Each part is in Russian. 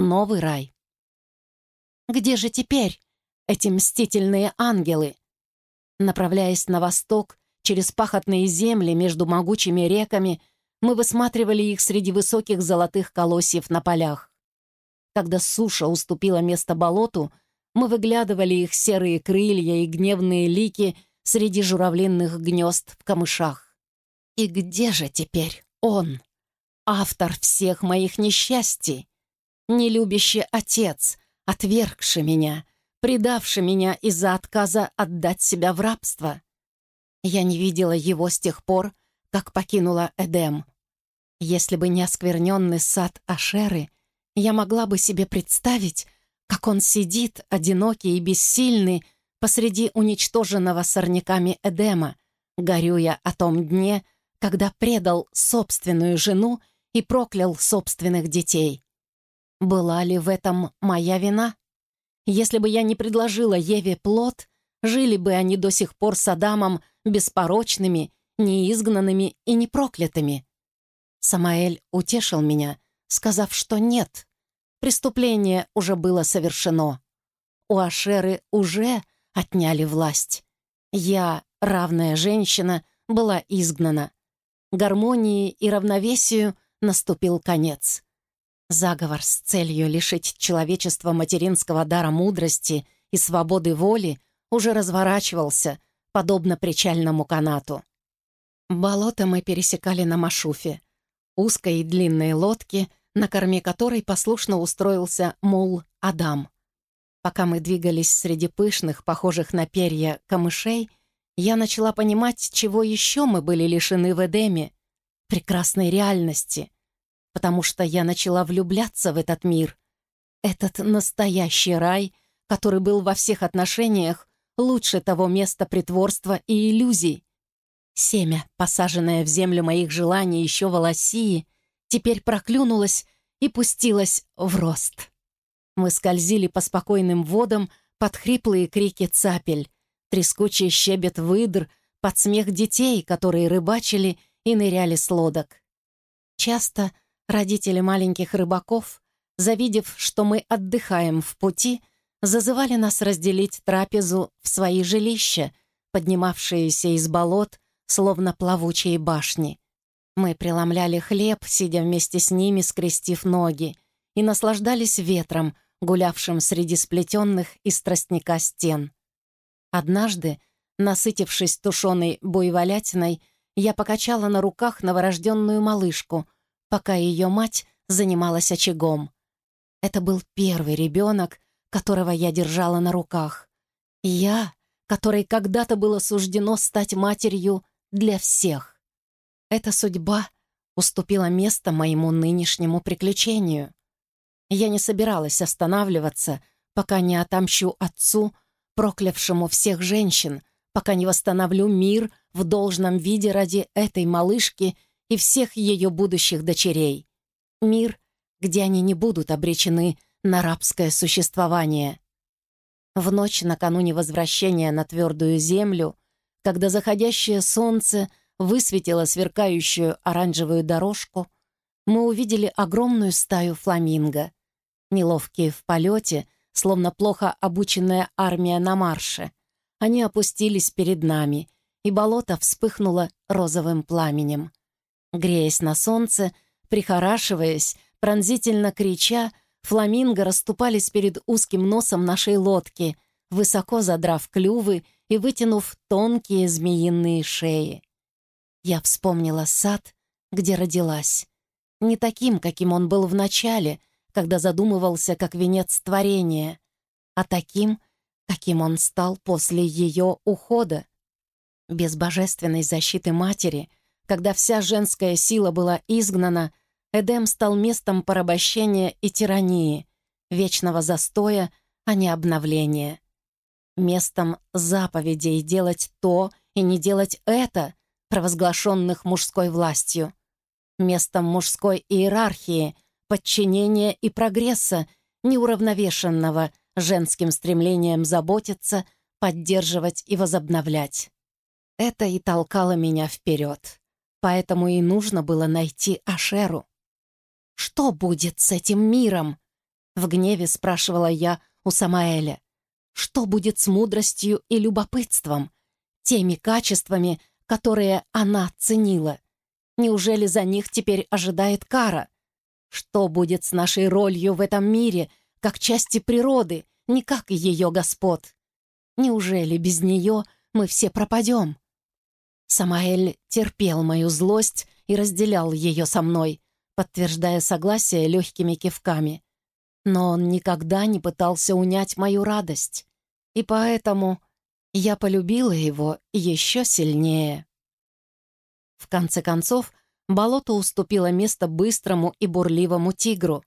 новый рай. Где же теперь эти мстительные ангелы? Направляясь на восток, через пахотные земли между могучими реками, мы высматривали их среди высоких золотых колосьев на полях. Когда суша уступила место болоту, мы выглядывали их серые крылья и гневные лики среди журавлинных гнезд в камышах. И где же теперь он, автор всех моих несчастий? Нелюбящий отец, отвергший меня, предавший меня из-за отказа отдать себя в рабство. Я не видела его с тех пор, как покинула Эдем. Если бы не оскверненный сад Ашеры, я могла бы себе представить, как он сидит, одинокий и бессильный, посреди уничтоженного сорняками Эдема, горюя о том дне, когда предал собственную жену и проклял собственных детей. Была ли в этом моя вина? Если бы я не предложила Еве плод, жили бы они до сих пор с Адамом беспорочными, неизгнанными и непроклятыми. Самаэль утешил меня, сказав, что нет, преступление уже было совершено. У Ашеры уже отняли власть. Я, равная женщина, была изгнана. Гармонии и равновесию наступил конец. Заговор с целью лишить человечества материнского дара мудрости и свободы воли уже разворачивался, подобно причальному канату. Болото мы пересекали на Машуфе, узкой и длинной лодке, на корме которой послушно устроился мул Адам. Пока мы двигались среди пышных, похожих на перья, камышей, я начала понимать, чего еще мы были лишены в Эдеме — прекрасной реальности — потому что я начала влюбляться в этот мир. Этот настоящий рай, который был во всех отношениях лучше того места притворства и иллюзий. Семя, посаженное в землю моих желаний еще в Аласии, теперь проклюнулось и пустилось в рост. Мы скользили по спокойным водам под хриплые крики цапель, трескучий щебет выдр, под смех детей, которые рыбачили и ныряли с лодок. Часто Родители маленьких рыбаков, завидев, что мы отдыхаем в пути, зазывали нас разделить трапезу в свои жилища, поднимавшиеся из болот, словно плавучие башни. Мы преломляли хлеб, сидя вместе с ними, скрестив ноги, и наслаждались ветром, гулявшим среди сплетенных из тростника стен. Однажды, насытившись тушеной буйволятиной, я покачала на руках новорожденную малышку — пока ее мать занималась очагом. Это был первый ребенок, которого я держала на руках. Я, которой когда-то было суждено стать матерью для всех. Эта судьба уступила место моему нынешнему приключению. Я не собиралась останавливаться, пока не отомщу отцу, проклявшему всех женщин, пока не восстановлю мир в должном виде ради этой малышки — и всех ее будущих дочерей. Мир, где они не будут обречены на рабское существование. В ночь накануне возвращения на твердую землю, когда заходящее солнце высветило сверкающую оранжевую дорожку, мы увидели огромную стаю фламинго. Неловкие в полете, словно плохо обученная армия на марше. Они опустились перед нами, и болото вспыхнуло розовым пламенем. Греясь на солнце, прихорашиваясь, пронзительно крича, фламинго расступались перед узким носом нашей лодки, высоко задрав клювы и вытянув тонкие змеиные шеи. Я вспомнила сад, где родилась. Не таким, каким он был в начале, когда задумывался как венец творения, а таким, каким он стал после ее ухода. Без божественной защиты матери — когда вся женская сила была изгнана, Эдем стал местом порабощения и тирании, вечного застоя, а не обновления. Местом заповедей делать то и не делать это, провозглашенных мужской властью. Местом мужской иерархии, подчинения и прогресса, неуравновешенного женским стремлением заботиться, поддерживать и возобновлять. Это и толкало меня вперед. Поэтому и нужно было найти Ашеру. Что будет с этим миром? В гневе спрашивала я у Самаэля. Что будет с мудростью и любопытством? Теми качествами, которые она ценила. Неужели за них теперь ожидает кара? Что будет с нашей ролью в этом мире, как части природы, не как ее господ? Неужели без нее мы все пропадем? Самаэль терпел мою злость и разделял ее со мной, подтверждая согласие легкими кивками. Но он никогда не пытался унять мою радость, и поэтому я полюбила его еще сильнее. В конце концов, болото уступило место быстрому и бурливому тигру.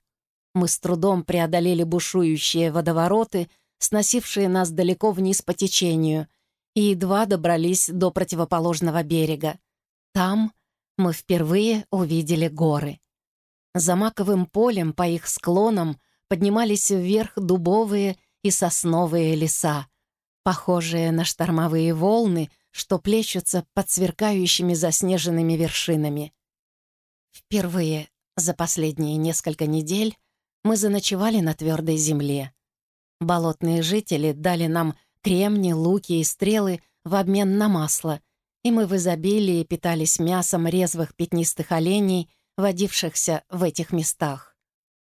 Мы с трудом преодолели бушующие водовороты, сносившие нас далеко вниз по течению, и едва добрались до противоположного берега. Там мы впервые увидели горы. За маковым полем по их склонам поднимались вверх дубовые и сосновые леса, похожие на штормовые волны, что плещутся под сверкающими заснеженными вершинами. Впервые за последние несколько недель мы заночевали на твердой земле. Болотные жители дали нам кремни, луки и стрелы в обмен на масло, и мы в изобилии питались мясом резвых пятнистых оленей, водившихся в этих местах.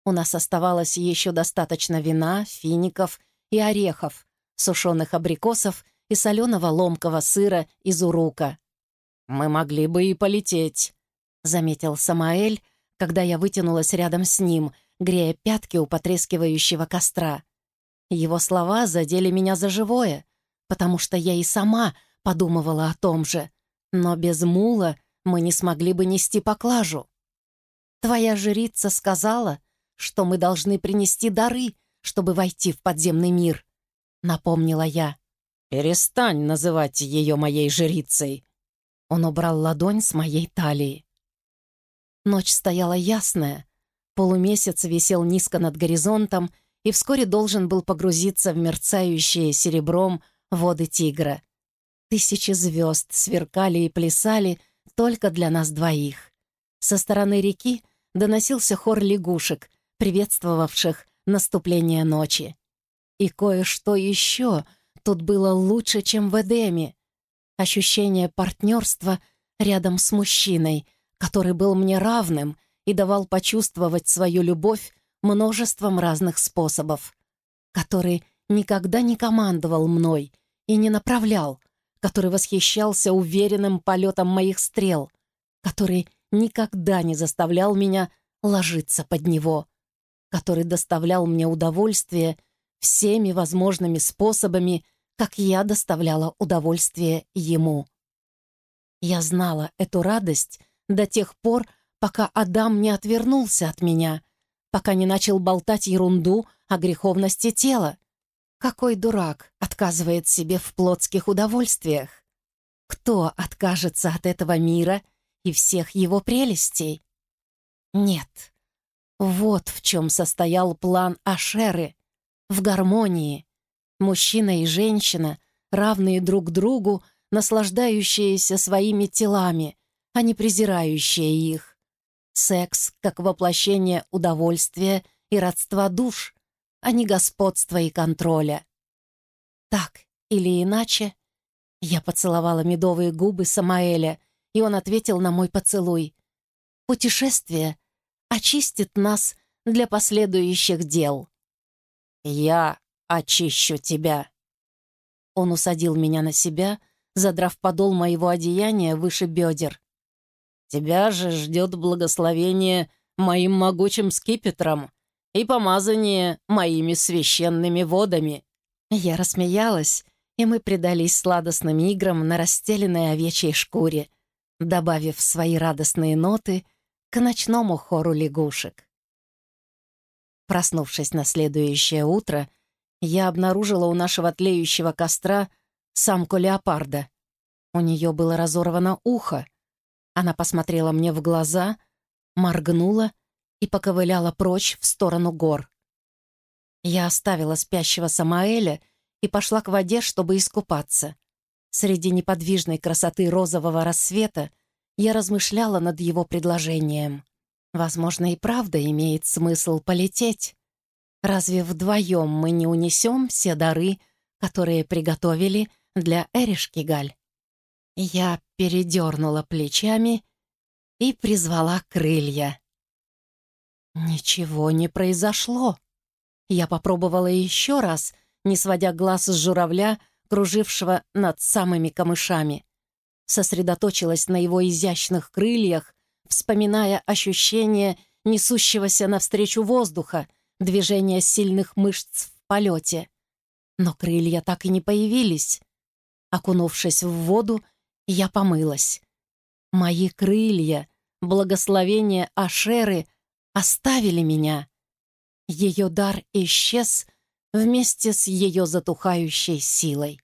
У нас оставалось еще достаточно вина, фиников и орехов, сушеных абрикосов и соленого ломкого сыра из урука. «Мы могли бы и полететь», — заметил Самаэль, когда я вытянулась рядом с ним, грея пятки у потрескивающего костра. Его слова задели меня за живое, потому что я и сама подумывала о том же, но без мула мы не смогли бы нести поклажу. Твоя жрица сказала, что мы должны принести дары, чтобы войти в подземный мир», — напомнила я. «Перестань называть ее моей жрицей». Он убрал ладонь с моей талии. Ночь стояла ясная, полумесяц висел низко над горизонтом и вскоре должен был погрузиться в мерцающие серебром воды Тигра. Тысячи звезд сверкали и плясали только для нас двоих. Со стороны реки — доносился хор лягушек, приветствовавших наступление ночи. И кое-что еще тут было лучше, чем в Эдеме. Ощущение партнерства рядом с мужчиной, который был мне равным и давал почувствовать свою любовь множеством разных способов, который никогда не командовал мной и не направлял, который восхищался уверенным полетом моих стрел, который никогда не заставлял меня ложиться под него, который доставлял мне удовольствие всеми возможными способами, как я доставляла удовольствие ему. Я знала эту радость до тех пор, пока Адам не отвернулся от меня, пока не начал болтать ерунду о греховности тела. Какой дурак отказывает себе в плотских удовольствиях? Кто откажется от этого мира — и всех его прелестей. Нет, вот в чем состоял план Ашеры. В гармонии. Мужчина и женщина, равные друг другу, наслаждающиеся своими телами, а не презирающие их. Секс как воплощение удовольствия и родства душ, а не господства и контроля. Так или иначе, я поцеловала медовые губы Самаэля, и он ответил на мой поцелуй. «Путешествие очистит нас для последующих дел». «Я очищу тебя». Он усадил меня на себя, задрав подол моего одеяния выше бедер. «Тебя же ждет благословение моим могучим скипетром и помазание моими священными водами». Я рассмеялась, и мы предались сладостным играм на расстеленной овечьей шкуре, добавив свои радостные ноты к ночному хору лягушек. Проснувшись на следующее утро, я обнаружила у нашего тлеющего костра самку леопарда. У нее было разорвано ухо. Она посмотрела мне в глаза, моргнула и поковыляла прочь в сторону гор. Я оставила спящего Самаэля и пошла к воде, чтобы искупаться. Среди неподвижной красоты розового рассвета я размышляла над его предложением. Возможно, и правда имеет смысл полететь. Разве вдвоем мы не унесем все дары, которые приготовили для Эришкигаль? Я передернула плечами и призвала крылья. Ничего не произошло. Я попробовала еще раз, не сводя глаз с журавля, кружившего над самыми камышами. Сосредоточилась на его изящных крыльях, вспоминая ощущение несущегося навстречу воздуха, движение сильных мышц в полете. Но крылья так и не появились. Окунувшись в воду, я помылась. Мои крылья, благословение Ашеры, оставили меня. Ее дар исчез вместе с ее затухающей силой.